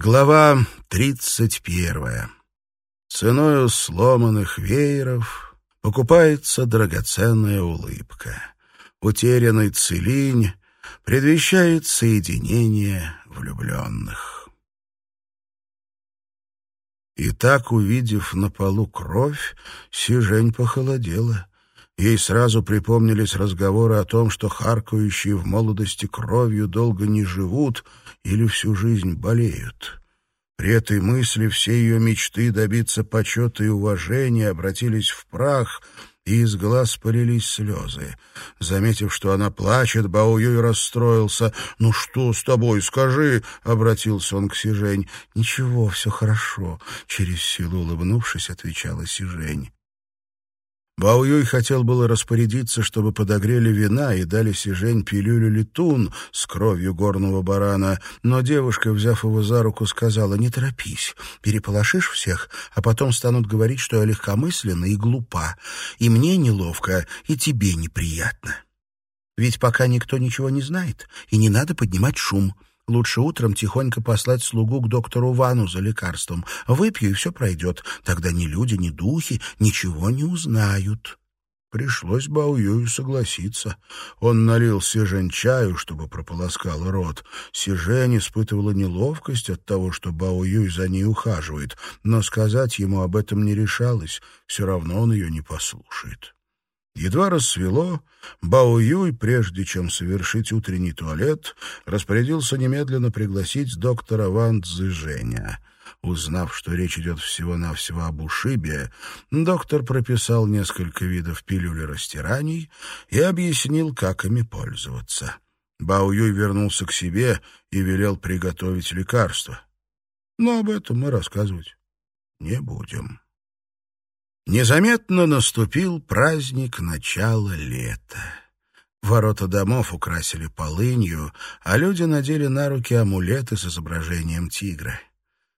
Глава тридцать первая. Ценою сломанных вееров покупается драгоценная улыбка. Утерянный целинь предвещает соединение влюбленных. И так, увидев на полу кровь, Сижень похолодела. Ей сразу припомнились разговоры о том, что харкающие в молодости кровью долго не живут — или всю жизнь болеют. При этой мысли все ее мечты добиться почета и уважения обратились в прах, и из глаз полились слезы. Заметив, что она плачет, Бао Юй расстроился. «Ну что с тобой, скажи?» — обратился он к Сижень. «Ничего, все хорошо», — через силу улыбнувшись, отвечала Сижень. Баоюй хотел было распорядиться, чтобы подогрели вина и дали Сижень пилюлю летун с кровью горного барана, но девушка, взяв его за руку, сказала, «Не торопись, переполошишь всех, а потом станут говорить, что я легкомысленна и глупа, и мне неловко, и тебе неприятно. Ведь пока никто ничего не знает, и не надо поднимать шум». Лучше утром тихонько послать слугу к доктору Вану за лекарством. Выпью, и все пройдет. Тогда ни люди, ни духи ничего не узнают. Пришлось Баоюю согласиться. Он налил Сижень чаю, чтобы прополоскал рот. Сижень испытывала неловкость от того, что Баоюй за ней ухаживает, но сказать ему об этом не решалась. Все равно он ее не послушает. Едва рассвело, Бао Юй, прежде чем совершить утренний туалет, распорядился немедленно пригласить доктора Ван Цзэжэня. Узнав, что речь идет всего-навсего об ушибе, доктор прописал несколько видов пилюли растираний и объяснил, как ими пользоваться. Бао Юй вернулся к себе и велел приготовить лекарство. Но об этом мы рассказывать не будем. Незаметно наступил праздник начала лета. Ворота домов украсили полынью, а люди надели на руки амулеты с изображением тигра.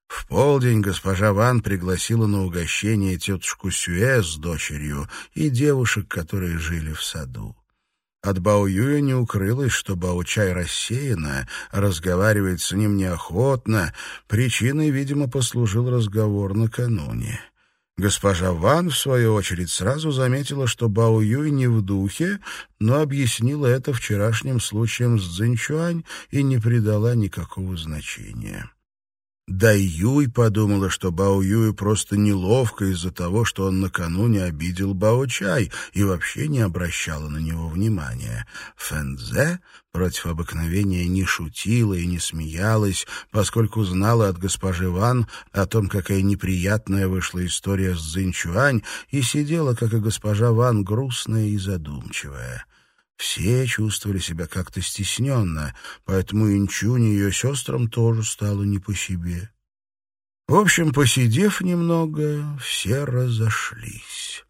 В полдень госпожа Ван пригласила на угощение тетушку Сюэ с дочерью и девушек, которые жили в саду. От Бао Юя не укрылось, что Бао Чай рассеянно, разговаривает с ним неохотно. Причиной, видимо, послужил разговор накануне. Госпожа Ван, в свою очередь, сразу заметила, что Бао Юй не в духе, но объяснила это вчерашним случаем с Цзиньчуань и не придала никакого значения. Дай Юй подумала, что Бао Юю просто неловко из-за того, что он накануне обидел Бао Чай и вообще не обращала на него внимания. Фэнзе против обыкновения не шутила и не смеялась, поскольку знала от госпожи Ван о том, какая неприятная вышла история с Цзиньчуань, и сидела, как и госпожа Ван, грустная и задумчивая. Все чувствовали себя как-то стесненно, поэтому Инчунь и ее сестрам тоже стало не по себе. В общем, посидев немного, все разошлись.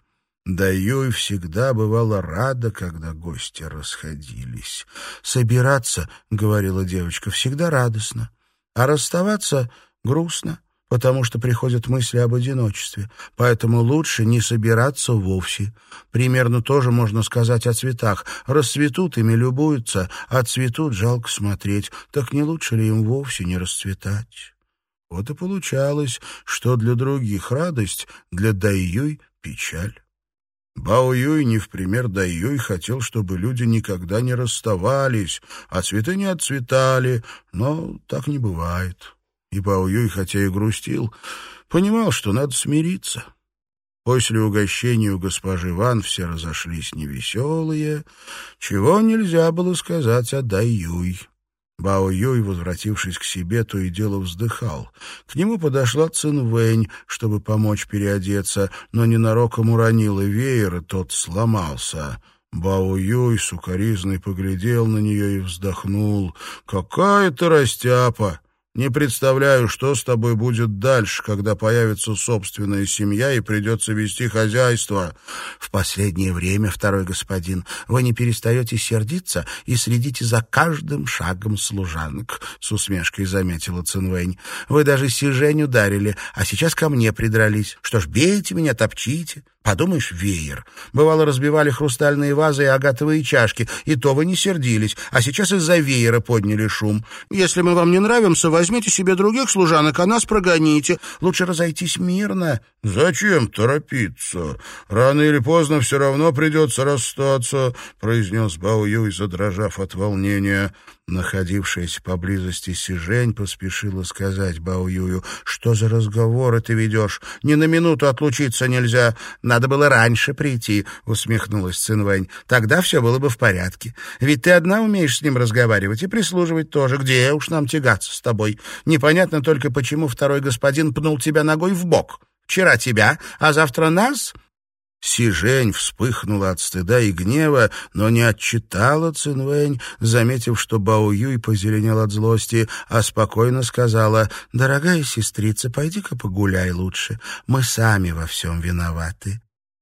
Даюй всегда бывала рада, когда гости расходились. «Собираться, — говорила девочка, — всегда радостно, а расставаться грустно потому что приходят мысли об одиночестве, поэтому лучше не собираться вовсе. Примерно тоже можно сказать о цветах. Расцветут, ими любуются, а цветут жалко смотреть. Так не лучше ли им вовсе не расцветать? Вот и получалось, что для других радость, для Дайюй — печаль. Бао Юй не в пример Дайюй хотел, чтобы люди никогда не расставались, а цветы не отцветали, но так не бывает. И Бао Юй, хотя и грустил, понимал, что надо смириться. После угощения у госпожи Ван все разошлись невеселые, чего нельзя было сказать о Дай Юй. Бао Юй, возвратившись к себе, то и дело вздыхал. К нему подошла Цин Вэнь, чтобы помочь переодеться, но ненароком уронила веер, и тот сломался. Бао Юй сукоризной поглядел на нее и вздохнул. «Какая ты растяпа! Не представляю, что с тобой будет дальше, когда появится собственная семья и придется вести хозяйство. В последнее время, второй господин, вы не перестаете сердиться и следите за каждым шагом служанок, — с усмешкой заметила Цинвэнь. Вы даже Сижень ударили, а сейчас ко мне придрались. Что ж, бейте меня, топчите. Подумаешь, веер. Бывало, разбивали хрустальные вазы и агатовые чашки, и то вы не сердились, а сейчас из-за веера подняли шум. Если мы вам не нравимся, возьмите себе других служанок, а нас прогоните. Лучше разойтись мирно». «Зачем торопиться? Рано или поздно все равно придется расстаться», — произнес Бао Юй, задрожав от волнения. Находившаяся поблизости Сижень поспешила сказать Бао «Что за разговоры ты ведешь? Ни на минуту отлучиться нельзя. Надо было раньше прийти», — усмехнулась Цинвэнь. «Тогда все было бы в порядке. Ведь ты одна умеешь с ним разговаривать и прислуживать тоже. Где уж нам тягаться с тобой? Непонятно только, почему второй господин пнул тебя ногой в бок. Вчера тебя, а завтра нас? Сижень вспыхнула от стыда и гнева, но не отчитала Цинвэнь, заметив, что Бао Юй позеленел от злости, а спокойно сказала, «Дорогая сестрица, пойди-ка погуляй лучше, мы сами во всем виноваты».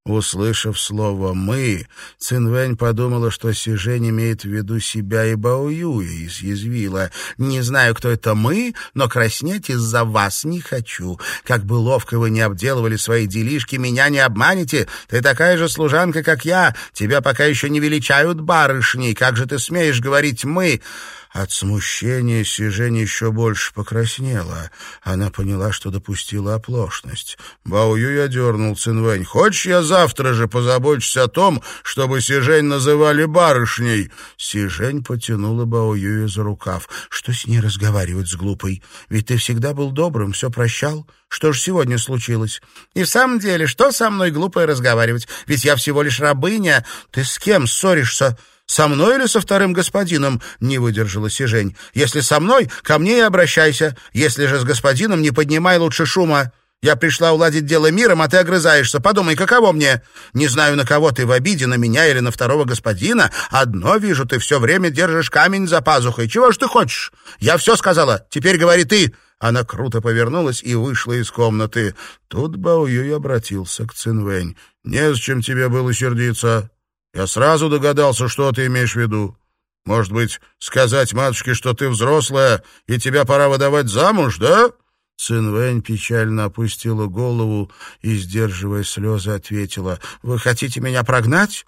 Услышав слово «мы», Цинвэнь подумала, что Сижень имеет в виду себя и Баоюя, и съязвила. «Не знаю, кто это мы, но краснеть из-за вас не хочу. Как бы ловко вы не обделывали свои делишки, меня не обманете. Ты такая же служанка, как я. Тебя пока еще не величают барышней. Как же ты смеешь говорить «мы»?» От смущения Сижень еще больше покраснела. Она поняла, что допустила оплошность. Бао Юй одернул Цинвэнь. «Хочешь, я завтра же позабочусь о том, чтобы Сижень называли барышней?» Сижень потянула Бао Юя за рукав. «Что с ней разговаривать с глупой? Ведь ты всегда был добрым, все прощал. Что же сегодня случилось? И в самом деле, что со мной глупое разговаривать? Ведь я всего лишь рабыня. Ты с кем ссоришься?» «Со мной или со вторым господином?» — не выдержала Сижень. «Если со мной, ко мне и обращайся. Если же с господином, не поднимай лучше шума. Я пришла уладить дело миром, а ты огрызаешься. Подумай, каково мне? Не знаю, на кого ты в обиде, на меня или на второго господина. Одно вижу, ты все время держишь камень за пазухой. Чего ж ты хочешь? Я все сказала. Теперь говори ты». Она круто повернулась и вышла из комнаты. Тут Бао Юй обратился к Цинвэнь. «Не тебе было сердиться. Я сразу догадался, что ты имеешь в виду. Может быть, сказать матушке, что ты взрослая, и тебя пора выдавать замуж, да?» Цинвэнь печально опустила голову и, сдерживая слезы, ответила, «Вы хотите меня прогнать?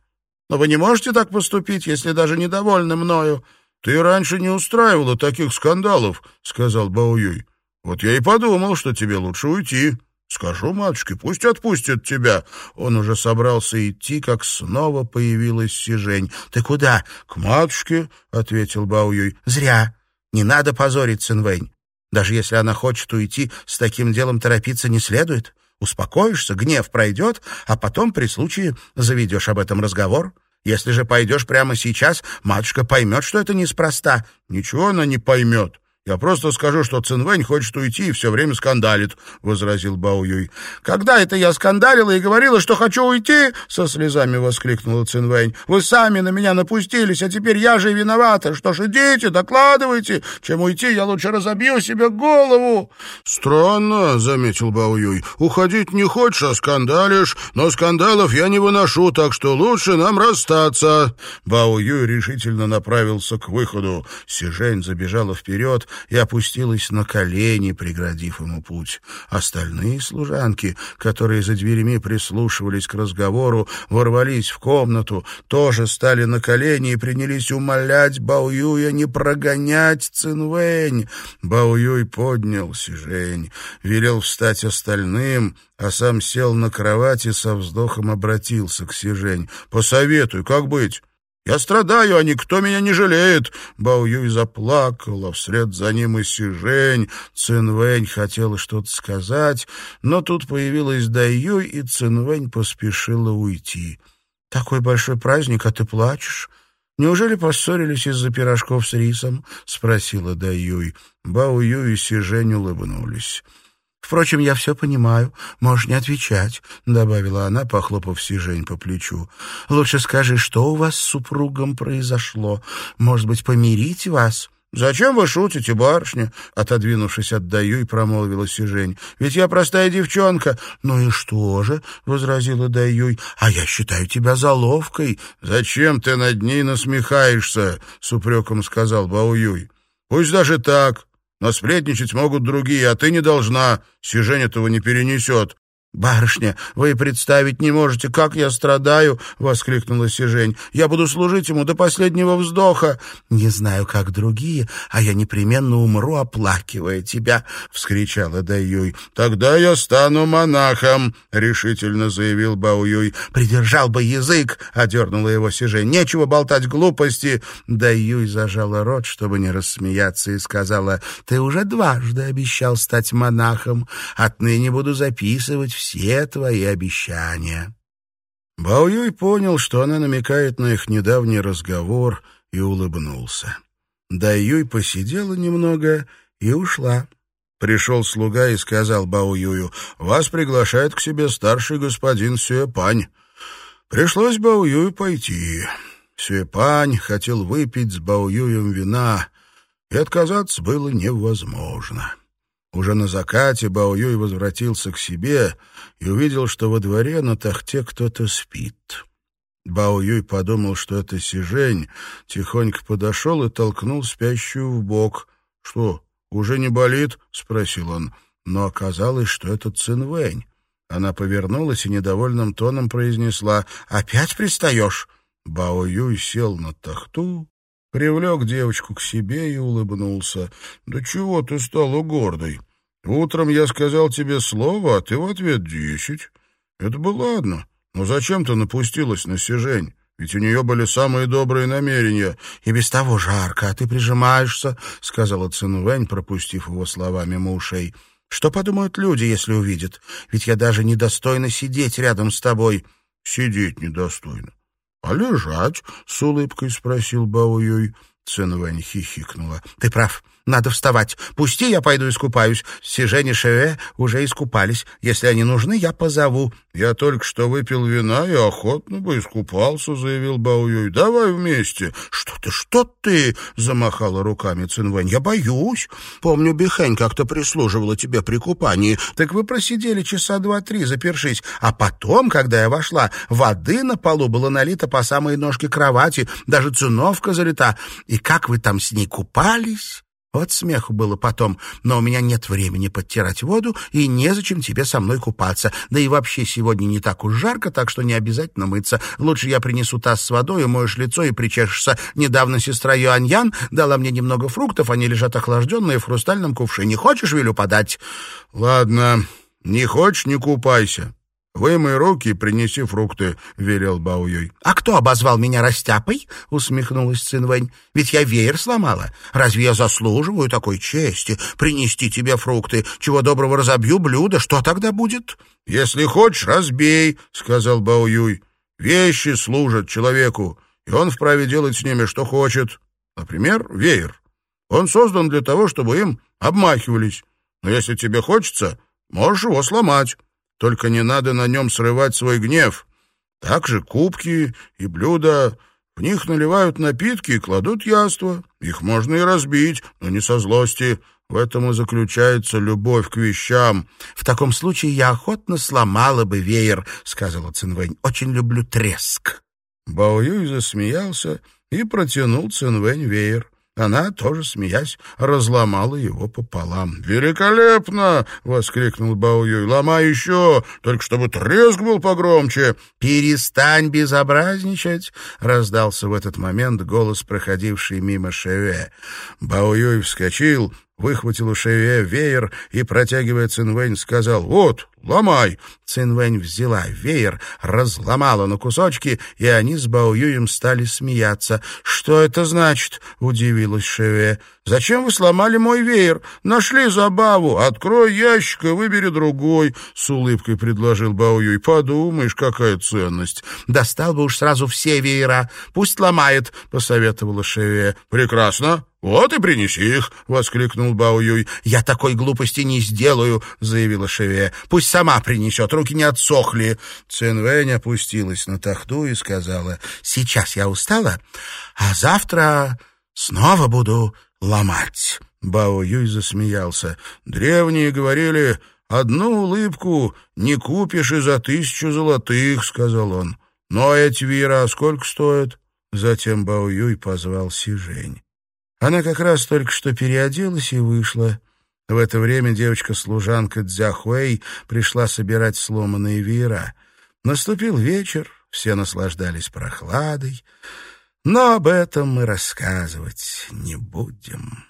Но вы не можете так поступить, если даже недовольны мною». «Ты раньше не устраивала таких скандалов», — сказал Баоюй. «Вот я и подумал, что тебе лучше уйти». «Скажу матушке, пусть отпустит тебя». Он уже собрался идти, как снова появилась Сижень. «Ты куда?» «К матушке», — ответил Баоюй. «Зря. Не надо позорить Цинвэнь. Даже если она хочет уйти, с таким делом торопиться не следует. Успокоишься, гнев пройдет, а потом при случае заведешь об этом разговор». Если же пойдешь прямо сейчас, матушка поймет, что это неспроста. Ничего она не поймет. «Я просто скажу, что Цинвэнь хочет уйти и все время скандалит», — возразил Бао Юй. «Когда это я скандалила и говорила, что хочу уйти?» — со слезами воскликнула Цинвэнь. «Вы сами на меня напустились, а теперь я же виновата. Что ж, идите, докладывайте. Чем уйти, я лучше разобью себе голову». «Странно», — заметил Бао Юй. «Уходить не хочешь, а скандалишь. Но скандалов я не выношу, так что лучше нам расстаться». Бао Юй решительно направился к выходу. Сижень забежала вперед, и опустилась на колени, преградив ему путь. Остальные служанки, которые за дверями прислушивались к разговору, ворвались в комнату, тоже стали на колени и принялись умолять Баоюя не прогонять Цинвэнь. Баоюй поднял Сижень, велел встать остальным, а сам сел на кровати со вздохом обратился к Сижень. «Посоветуй, как быть?» Я страдаю, а никто меня не жалеет. Бао Юй заплакала, вслед за ним и Сижень. Цинвэнь хотела что-то сказать, но тут появилась Дай Юй, и Цинвэнь поспешила уйти. «Такой большой праздник, а ты плачешь?» «Неужели поссорились из-за пирожков с рисом?» — спросила Дай Юй. Бао Юй и Сижень улыбнулись. Впрочем, я все понимаю. Можешь не отвечать, — добавила она, похлопав Сижень по плечу. Лучше скажи, что у вас с супругом произошло. Может быть, помирить вас?» «Зачем вы шутите, барышня?» — отодвинувшись от Даю, и промолвила Сижень. «Ведь я простая девчонка». «Ну и что же?» — возразила Даюй. «А я считаю тебя заловкой». «Зачем ты над ней насмехаешься?» — с упреком сказал Бауюй. «Пусть даже так. Но сплетничать могут другие, а ты не должна. Сижень этого не перенесет. «Барышня, вы представить не можете, как я страдаю!» — воскликнула Сижень. «Я буду служить ему до последнего вздоха!» «Не знаю, как другие, а я непременно умру, оплакивая тебя!» — вскричала Даюй. «Тогда я стану монахом!» — решительно заявил Баоюй. «Придержал бы язык!» — одернула его Сижень. «Нечего болтать глупости!» Даюй зажала рот, чтобы не рассмеяться, и сказала, «Ты уже дважды обещал стать монахом. Отныне буду записывать все твои обещания». Бао Юй понял, что она намекает на их недавний разговор, и улыбнулся. Дай Юй посидела немного и ушла. Пришел слуга и сказал Бао Юю, «Вас приглашает к себе старший господин Сюэпань». Пришлось Бао Юю пойти. Сюэпань хотел выпить с Бао Юем вина, и отказаться было невозможно. Уже на закате Бао Юй возвратился к себе и увидел, что во дворе на тахте кто-то спит. Бао Юй подумал, что это Сижень, тихонько подошел и толкнул спящую в бок. «Что, уже не болит?» — спросил он. Но оказалось, что это Цинвэнь. Она повернулась и недовольным тоном произнесла «Опять пристаешь?» Бао Юй сел на тахту Привлек девочку к себе и улыбнулся. «Да чего ты стала гордой? Утром я сказал тебе слово, а ты в ответ десять. Это бы ладно, но зачем ты напустилась на Сижень? Ведь у нее были самые добрые намерения. И без того жарко, а ты прижимаешься, — сказала Цинвэнь, пропустив его слова мимо. Что подумают люди, если увидят? Ведь я даже недостойна сидеть рядом с тобой. Сидеть недостойно. «А лежать?» — с улыбкой спросил Баоюй. Цинвэнь хихикнула. «Ты прав. Надо вставать. Пусти, я пойду искупаюсь. Сижень и Шеве уже искупались. Если они нужны, я позову». «Я только что выпил вина и охотно бы искупался», — заявил Баоюй. «Давай вместе». «Что ты, что ты?» — замахала руками Цинвэнь. «Я боюсь. Помню, Бихэнь как-то прислуживала тебе при купании. Так вы просидели часа два-три, запершись. А потом, когда я вошла, воды на полу было налито по самой ножке кровати, даже циновка залита. И как вы там с ней купались?» Вот смеху было потом, но у меня нет времени подтирать воду, и незачем тебе со мной купаться. Да и вообще сегодня не так уж жарко, так что не обязательно мыться. Лучше я принесу таз с водой, моешь лицо и причешешься. Недавно сестра Юаньян дала мне немного фруктов, они лежат охлажденные в хрустальном кувшине. Хочешь, велю подать? Ладно, не хочешь, не купайся. «Вымой руки и принеси фрукты», — велел Баоюй. «А кто обозвал меня растяпой?» — усмехнулась Цинвэнь. «Ведь я веер сломала. Разве я заслуживаю такой чести принести тебе фрукты? Чего доброго разобью блюдо, что тогда будет?» «Если хочешь, разбей», — сказал Баоюй. «Вещи служат человеку, и он вправе делать с ними, что хочет. Например, веер. Он создан для того, чтобы им обмахивались. Но если тебе хочется, можешь его сломать». Только не надо на нем срывать свой гнев. Также кубки и блюда. В них наливают напитки и кладут яства. Их можно и разбить, но не со злости. В этом и заключается любовь к вещам. — В таком случае я охотно сломала бы веер, — сказала Цинвэнь. — Очень люблю треск. Бао Юй засмеялся и протянул Цинвэнь веер. Она, тоже смеясь, разломала его пополам. «Великолепно!» — воскликнул Бао Юй. «Ломай еще, только чтобы треск был погромче!» «Перестань безобразничать!» — раздался в этот момент голос, проходивший мимо Шеве. Бао Юй вскочил, выхватил у Шеве веер и, протягивая Цинвэнь, сказал «Вот, ломай!» Цинвэнь взяла веер, разломала на кусочки, и они с Баоюем стали смеяться. «Что это значит?» — удивилась Шеве. «Зачем вы сломали мой веер? Нашли забаву. Открой ящик и выбери другой», — с улыбкой предложил Баоюй. «Подумаешь, какая ценность». «Достал бы уж сразу все веера. Пусть ломает», — посоветовала Шеве. «Прекрасно. «Вот и принеси их!» — воскликнул Бао Юй. «Я такой глупости не сделаю!» — заявила Шеве. «Пусть сама принесет, руки не отсохли!» Цинвэнь опустилась на тахту и сказала. «Сейчас я устала, а завтра снова буду ломать!» Бао Юй засмеялся. «Древние говорили, одну улыбку не купишь и за тысячу золотых», — сказал он. «Но эти веера сколько стоят?» Затем Бао Юй позвал Сижень. Она как раз только что переоделась и вышла. В это время девочка-служанка Дзяхуэй пришла собирать сломанные веера. Наступил вечер, все наслаждались прохладой, но об этом мы рассказывать не будем.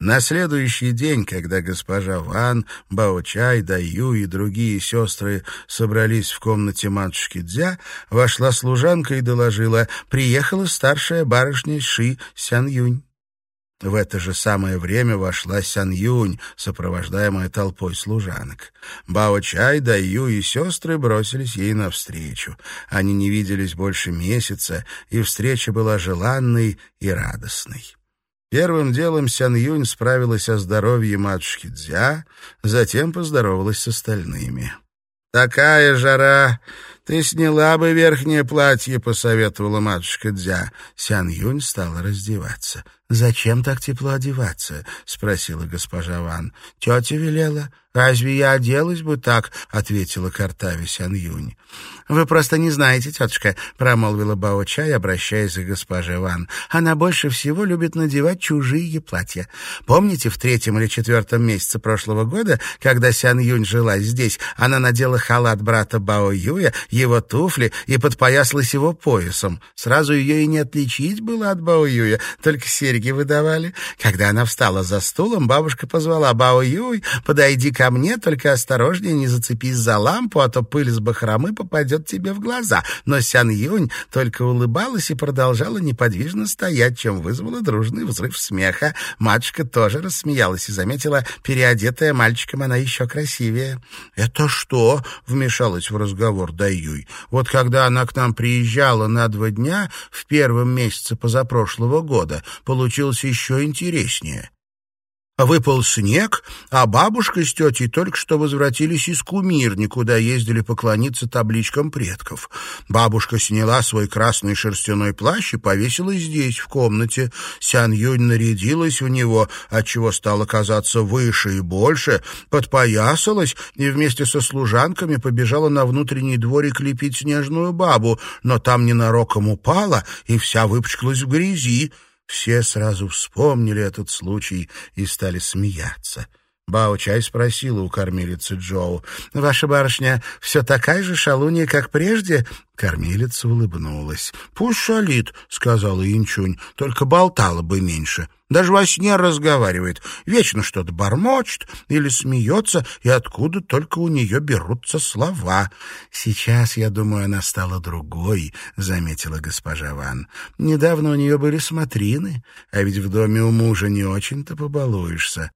На следующий день, когда госпожа Ван, Баочай, Даю и другие сестры собрались в комнате матушки Дзя, вошла служанка и доложила, приехала старшая барышня Ши Сян Юнь. В это же самое время вошла Сян Юнь, сопровождаемая толпой служанок. Бао Чай, Даю и сестры бросились ей навстречу. Они не виделись больше месяца, и встреча была желанной и радостной. Первым делом Сян Юнь справилась о здоровье матушки Дзя, затем поздоровалась с остальными. «Такая жара! Ты сняла бы верхнее платье», — посоветовала матушка Дзя. Сян Юнь стала раздеваться. «Зачем так тепло одеваться?» — спросила госпожа Ван. «Тетя велела. Разве я оделась бы так?» — ответила Картави Сян Юнь. «Вы просто не знаете, тетушка», — промолвила Бао Чай, обращаясь к госпоже Ван. «Она больше всего любит надевать чужие платья. Помните, в третьем или четвертом месяце прошлого года, когда Сян Юнь жила здесь, она надела халат брата Бао Юя, его туфли и подпоясалась его поясом. Сразу ее и не отличить было от Бао Юя, только серьги выдавали. Когда она встала за стулом, бабушка позвала Бао Юй, подойди ко мне, только осторожнее не зацепись за лампу, а то пыль с бахромы попадет тебе в глаза. Но Сян Юнь только улыбалась и продолжала неподвижно стоять, чем вызвало дружный взрыв смеха. Матушка тоже рассмеялась и заметила, переодетая мальчиком она еще красивее. «Это что?» — вмешалась в разговор Даюй. «Вот когда она к нам приезжала на два дня в первом месяце позапрошлого года, получилось еще интереснее». Выпал снег, а бабушка с тетей только что возвратились из Кумирни, куда ездили поклониться табличкам предков. Бабушка сняла свой красный шерстяной плащ и повесила здесь, в комнате. Сян Юнь нарядилась в него, отчего стало казаться выше и больше, подпоясалась и вместе со служанками побежала на внутренний дворик лепить снежную бабу, но там ненароком упала и вся выпачкалась в грязи. Все сразу вспомнили этот случай и стали смеяться. Бао-чай спросила у кормилицы Джоу. «Ваша барышня все такая же шалунья, как прежде?» Кормилица улыбнулась. «Пусть шалит», — сказала Инчунь, — «только болтала бы меньше. Даже во сне разговаривает, вечно что-то бормочет или смеется, и откуда только у нее берутся слова. Сейчас, я думаю, она стала другой», — заметила госпожа Ван. «Недавно у нее были смотрины, а ведь в доме у мужа не очень-то побалуешься.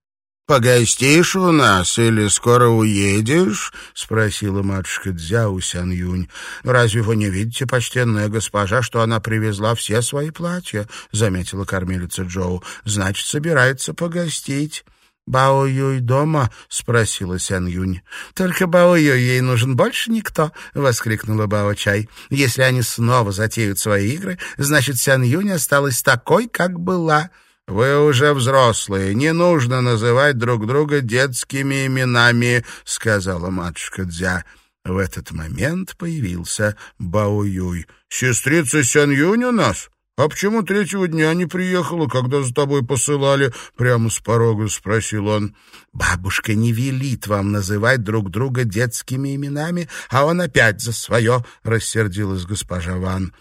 «Погостишь у нас или скоро уедешь?» — спросила матушка Дзяо Сян Юнь. «Разве вы не видите, почтенная госпожа, что она привезла все свои платья?» — заметила кормилица Джоу. «Значит, собирается погостить». «Бао Юй дома?» — спросила Сян Юнь. «Только Бао Юй ей нужен больше никто!» — воскликнула Бао Чай. «Если они снова затеют свои игры, значит, Сян Юнь осталась такой, как была». «Вы уже взрослые, не нужно называть друг друга детскими именами», — сказала матушка Дзя. В этот момент появился Бао Юй. «Сестрица Сян Юнь у нас? А почему третьего дня не приехала, когда за тобой посылали?» Прямо с порога спросил он. «Бабушка не велит вам называть друг друга детскими именами, а он опять за свое», — рассердилась госпожа Ван.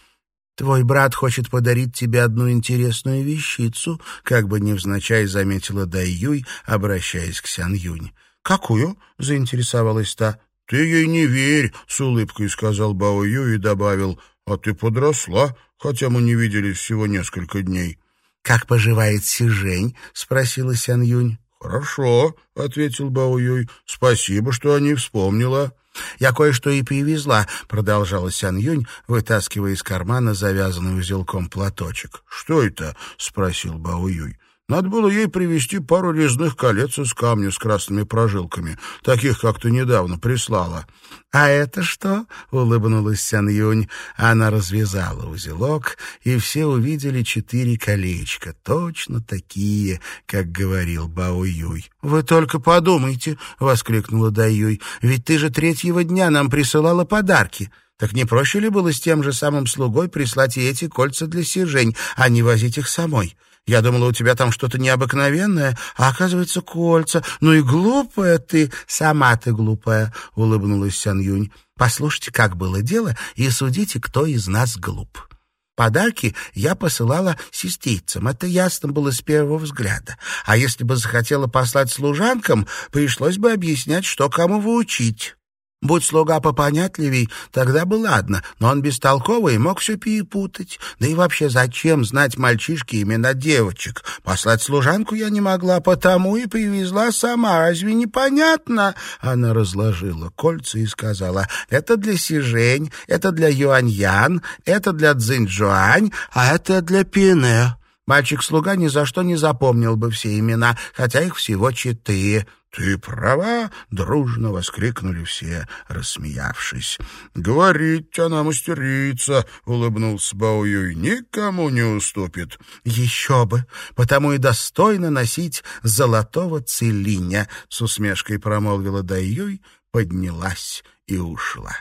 «Твой брат хочет подарить тебе одну интересную вещицу», как бы невзначай заметила Дай Юй, обращаясь к Сян Юнь. «Какую?» — заинтересовалась та. «Ты ей не верь», — с улыбкой сказал Бао Юй и добавил. «А ты подросла, хотя мы не виделись всего несколько дней». «Как поживает Сижень?» — спросила Сян Юнь. «Хорошо», — ответил Бао Юй. «Спасибо, что о ней вспомнила». «Я кое-что и привезла», — продолжала Сян Юнь, вытаскивая из кармана завязанный узелком платочек. «Что это?» — спросил Бао Юй. Надо было ей привезти пару резных колец из камня с красными прожилками, таких, как ты недавно прислала. — А это что? — улыбнулась Сян Юнь. Она развязала узелок, и все увидели четыре колечка, точно такие, как говорил Бао Юй. — Вы только подумайте! — воскликнула Дай Юй. — Ведь ты же третьего дня нам присылала подарки. Так не проще ли было с тем же самым слугой прислать и эти кольца для Сижень, а не возить их самой? Я думала, у тебя там что-то необыкновенное, а оказывается кольца. Ну и глупая ты, сама ты глупая, — улыбнулась Сян Юнь. Послушайте, как было дело, и судите, кто из нас глуп. Подарки я посылала сестрицам, это ясно было с первого взгляда. А если бы захотела послать служанкам, пришлось бы объяснять, что кому выучить. Будь слуга попонятливей, тогда бы ладно, но он бестолковый и мог все перепутать. Да и вообще, зачем знать мальчишке имена девочек? Послать служанку я не могла, потому и привезла сама. Разве непонятно? Она разложила кольца и сказала, это для Сижень, это для Юаньян, это для Цзиньчжуань, а это для Пине. Мальчик-слуга ни за что не запомнил бы все имена, хотя их всего четыре. «Ты права!» — дружно воскликнули все, рассмеявшись. «Говорить она мастерица!» — улыбнулся Баоюй. «Никому не уступит!» «Еще бы! Потому и достойно носить золотого целиня!» — с усмешкой промолвила Даюй, поднялась и ушла.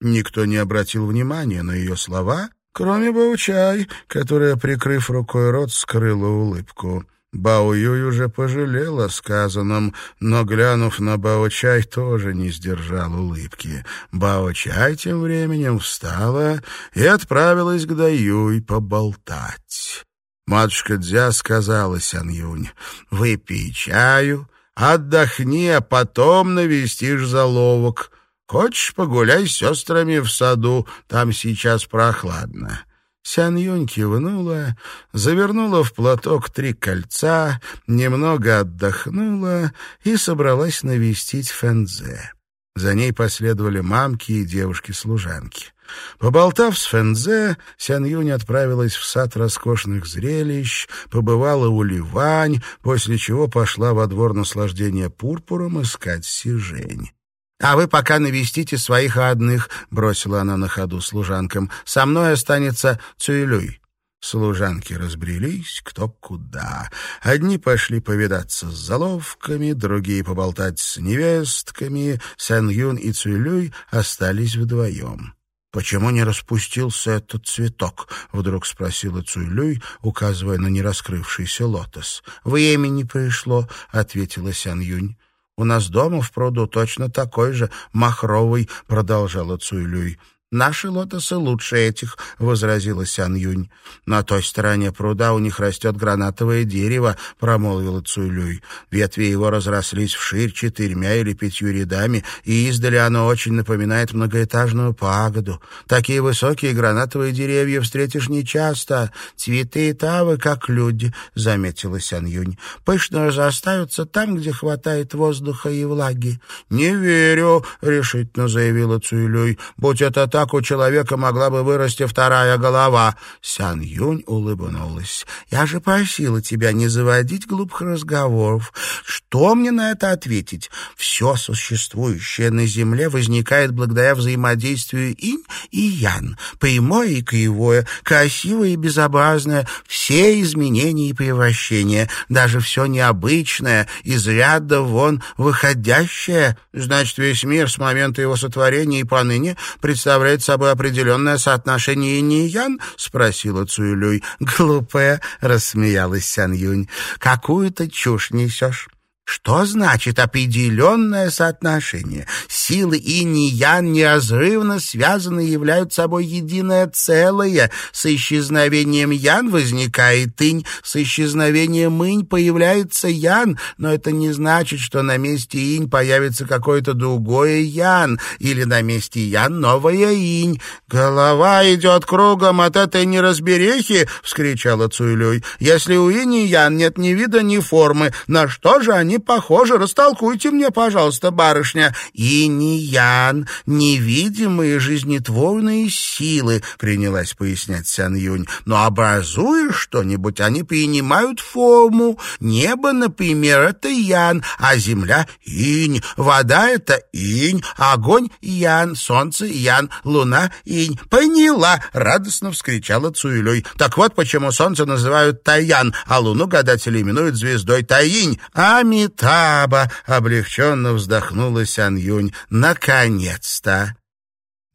Никто не обратил внимания на ее слова, кроме Баучай, которая, прикрыв рукой рот, скрыла улыбку. Бао Юй уже пожалел о сказанном, но, глянув на Бао Чай, тоже не сдержал улыбки. Бао Чай тем временем встала и отправилась к Даюй поболтать. Матушка Дзя сказала Сян Юнь, «Выпей чаю, отдохни, а потом навестишь заловок. Хочешь, погуляй с сестрами в саду, там сейчас прохладно». Сян Юнь кивнула, завернула в платок три кольца, немного отдохнула и собралась навестить Фэнзе. За ней последовали мамки и девушки-служанки. Поболтав с Фэнзе, Сян Юнь отправилась в сад роскошных зрелищ, побывала у Ливань, после чего пошла во двор наслаждения пурпуром искать Сижень. «А вы пока навестите своих родных», — бросила она на ходу служанкам. «Со мной останется Цуэлюй». Служанки разбрелись кто куда. Одни пошли повидаться с заловками, другие поболтать с невестками. Сэн Юн и Цуэлюй остались вдвоем. «Почему не распустился этот цветок?» — вдруг спросила Цуйлюй, указывая на нераскрывшийся лотос. «Время не пришло», — ответила Сян Юнь. У нас дома в пруду точно такой же, махровый, — продолжала Цуйлюй. «Наши лотосы лучше этих», — возразила Сян Юнь. «На той стороне пруда у них растет гранатовое дерево», — промолвила Цуйлюй. «Ветви его разрослись вширь четырьмя или пятью рядами, и издали оно очень напоминает многоэтажную пагоду. Такие высокие гранатовые деревья встретишь нечасто. Цветы и тавы, как люди», — заметила Сян Юнь. «Пышно разрастаются там, где хватает воздуха и влаги». «Не верю», — решительно заявила Цуйлюй. «Будь это так, так у человека могла бы вырасти вторая голова. Сян Юнь улыбнулась. Я же просила тебя не заводить глупых разговоров. Что мне на это ответить? Все существующее на Земле возникает благодаря взаимодействию инь и ян. Прямое и кривое, красивое и безобразное, все изменения и превращения, даже все необычное, из ряда вон выходящее. Значит, весь мир с момента его сотворения и поныне представляет представляет собой определенное соотношение инь и ян?» — спросила Цуэлюй. «Глупая», — рассмеялась Сян Юнь. «Какую ты чушь несешь?» Что значит определенное соотношение? Силы инь и ян неразрывно связаны и являются собой единое целое. С исчезновением ян возникает инь, с исчезновением инь появляется ян, но это не значит, что на месте инь появится какое-то другое ян, или на месте ян новая инь. «Голова идет кругом от этой неразберихи!» — вскричала Цуйлюй. «Если у инь и ян нет ни вида, ни формы, на что же они похожи. Растолкуйте мне, пожалуйста, барышня. И не ян, невидимые жизнетворные силы, принялась пояснять Сян Юнь. Но образуя что-нибудь, они принимают форму. Небо, например, это ян, а земля — инь. Вода — это инь, огонь — ян, солнце — ян, луна — инь. Поняла! — радостно вскричала Цуилюй. Так вот почему солнце называют Таян, а луну гадатели именуют звездой Таинь. Ами Таба!» — облегченно вздохнула Сян Юнь. «Наконец-то!»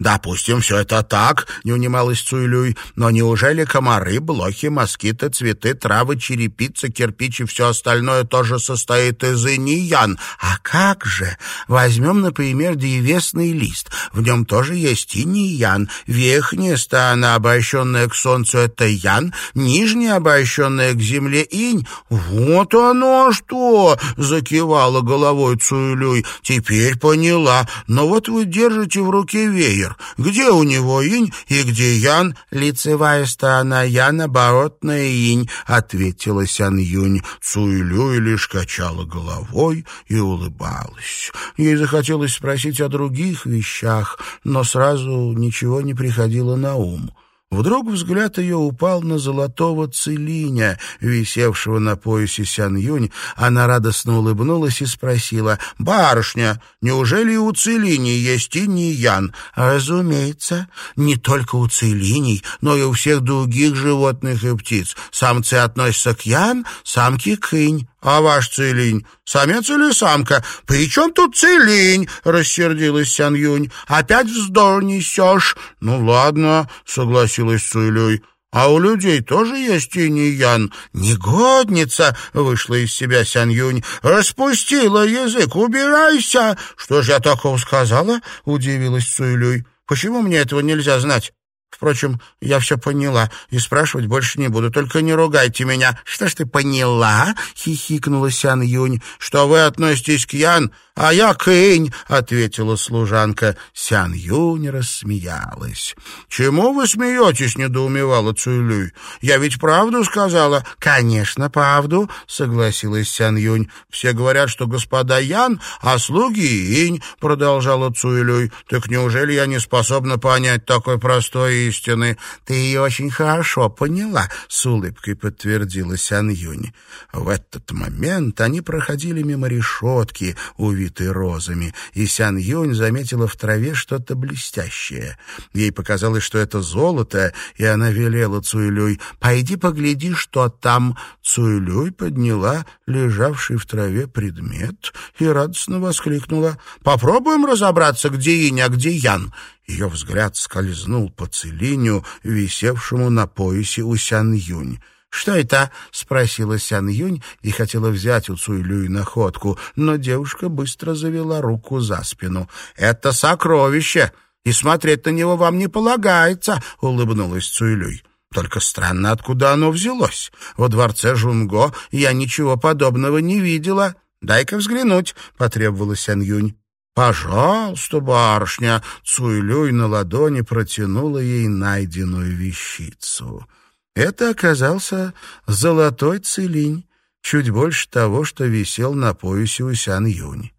«Допустим, все это так», — не унималась Цуйлюй, «но неужели комары, блохи, москиты, цветы, травы, черепица, кирпич и все остальное тоже состоит из иниян? А как же? Возьмем, например, древесный лист. В нем тоже есть иниян. Верхняя сторона, обращенная к солнцу, это ян, нижняя, обращенная к земле, инь. Вот оно что!» — закивала головой Цуйлюй. «Теперь поняла. Но вот вы держите в руке веер. Где у него инь и где ян? Лицевая сторона ян, оборотная инь, ответила Сян Юнь. Цуйлюй лишь качала головой и улыбалась. Ей захотелось спросить о других вещах, но сразу ничего не приходило на ум. Вдруг взгляд ее упал на золотого целиня, висевшего на поясе Сян-Юнь. Она радостно улыбнулась и спросила, «Барышня, неужели у целиней есть инь-ян?» «Разумеется, не только у целиней, но и у всех других животных и птиц. Самцы относятся к ян, самки к инь». «А ваш целинь, самец или самка? При чем тут целинь?» — рассердилась Сян Юнь. «Опять вздор несешь?» «Ну ладно», — согласилась Цуйлюй. «А у людей тоже есть инь-ян?» «Негодница!» — вышла из себя Сян Юнь. «Распустила язык, убирайся!» «Что ж я такого сказала?» — удивилась Цуйлюй. «Почему мне этого нельзя знать?» Впрочем, я все поняла и спрашивать больше не буду. Только не ругайте меня. Что ж ты поняла? Хихикнула Сян Юнь. Что вы относитесь к Ян, а я к Инь, ответила служанка. Сян Юнь рассмеялась. Чему вы смеетесь? недоумевала Цуйлюй. Я ведь правду сказала. Конечно, правду, согласилась Сян Юнь. Все говорят, что господа Ян, а слуги Инь, продолжала Цуйлюй. Так неужели я не способна понять такой простой истины. Ты ее очень хорошо поняла, — с улыбкой подтвердила Сян Юнь. В этот момент они проходили мимо решетки, увитой розами, и Сян Юнь заметила в траве что-то блестящее. Ей показалось, что это золото, и она велела Цуйлюй, «Пойди погляди, что там». Цуйлюй подняла лежавший в траве предмет и радостно воскликнула, «Попробуем разобраться, где инь, а где ян». Ее взгляд скользнул по целиню, висевшему на поясе у Сян Юнь. «Что это?» — спросила Сян Юнь и хотела взять у Цуй Люй находку, но девушка быстро завела руку за спину. «Это сокровище, и смотреть на него вам не полагается», — улыбнулась Цуй Люй. «Только странно, откуда оно взялось. Во дворце Жунго я ничего подобного не видела. Дай-ка взглянуть», — потребовала Сян Юнь. «Пожалуйста, барышня!» Цуйлюй на ладони протянула ей найденную вещицу. Это оказался золотой целинь, чуть больше того, что висел на поясе у Сян-Юнь.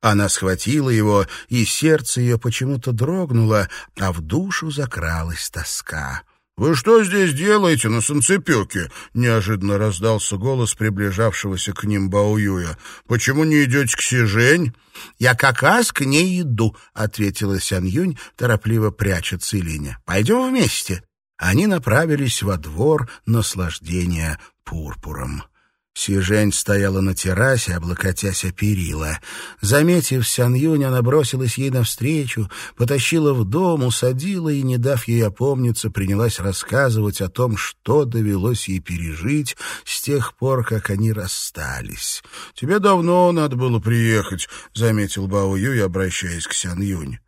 Она схватила его, и сердце ее почему-то дрогнуло, а в душу закралась тоска. «Вы что здесь делаете на санцепёке?» — неожиданно раздался голос приближавшегося к ним Баоюя. «Почему не идете к Сижень?» «Я как раз к ней иду», — ответила Сян Юнь, торопливо пряча Цилиня. «Пойдем вместе». Они направились во двор наслаждения пурпуром. Сижень стояла на террасе, облокотясь о перила. Заметив Сян Юнь, она бросилась ей навстречу, потащила в дом, усадила и, не дав ей опомниться, принялась рассказывать о том, что довелось ей пережить с тех пор, как они расстались. «Тебе давно надо было приехать», — заметил Бао Юй, обращаясь к Сян Юнь.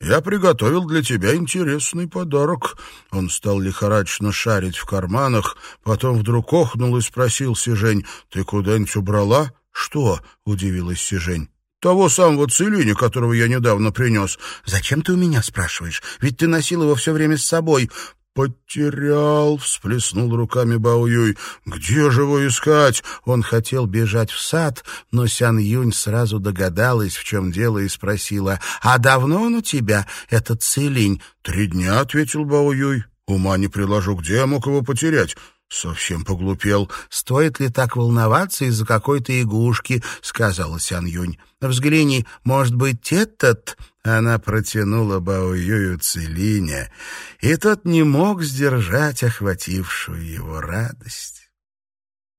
«Я приготовил для тебя интересный подарок». Он стал лихорадочно шарить в карманах, потом вдруг охнул и спросил Сижень, «Ты куда-нибудь убрала?» «Что?» — удивилась Сижень. «Того самого целиня, которого я недавно принес». «Зачем ты у меня спрашиваешь? Ведь ты носил его все время с собой». «Потерял!» — всплеснул руками Бао Юй. «Где же его искать?» Он хотел бежать в сад, но Сян Юнь сразу догадалась, в чем дело, и спросила, «А давно он у тебя, этот целинь?» «Три дня», — ответил Бао Юй. «Ума не приложу, где я мог его потерять?» «Совсем поглупел. Стоит ли так волноваться из-за какой-то игрушки?» — сказала Сян Юнь. «Взгляни, может быть, этот...» Она протянула Бао Юю Целиня, и тот не мог сдержать охватившую его радость.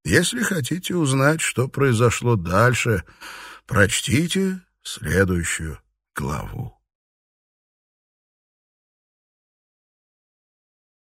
Если хотите узнать, что произошло дальше, прочтите следующую главу.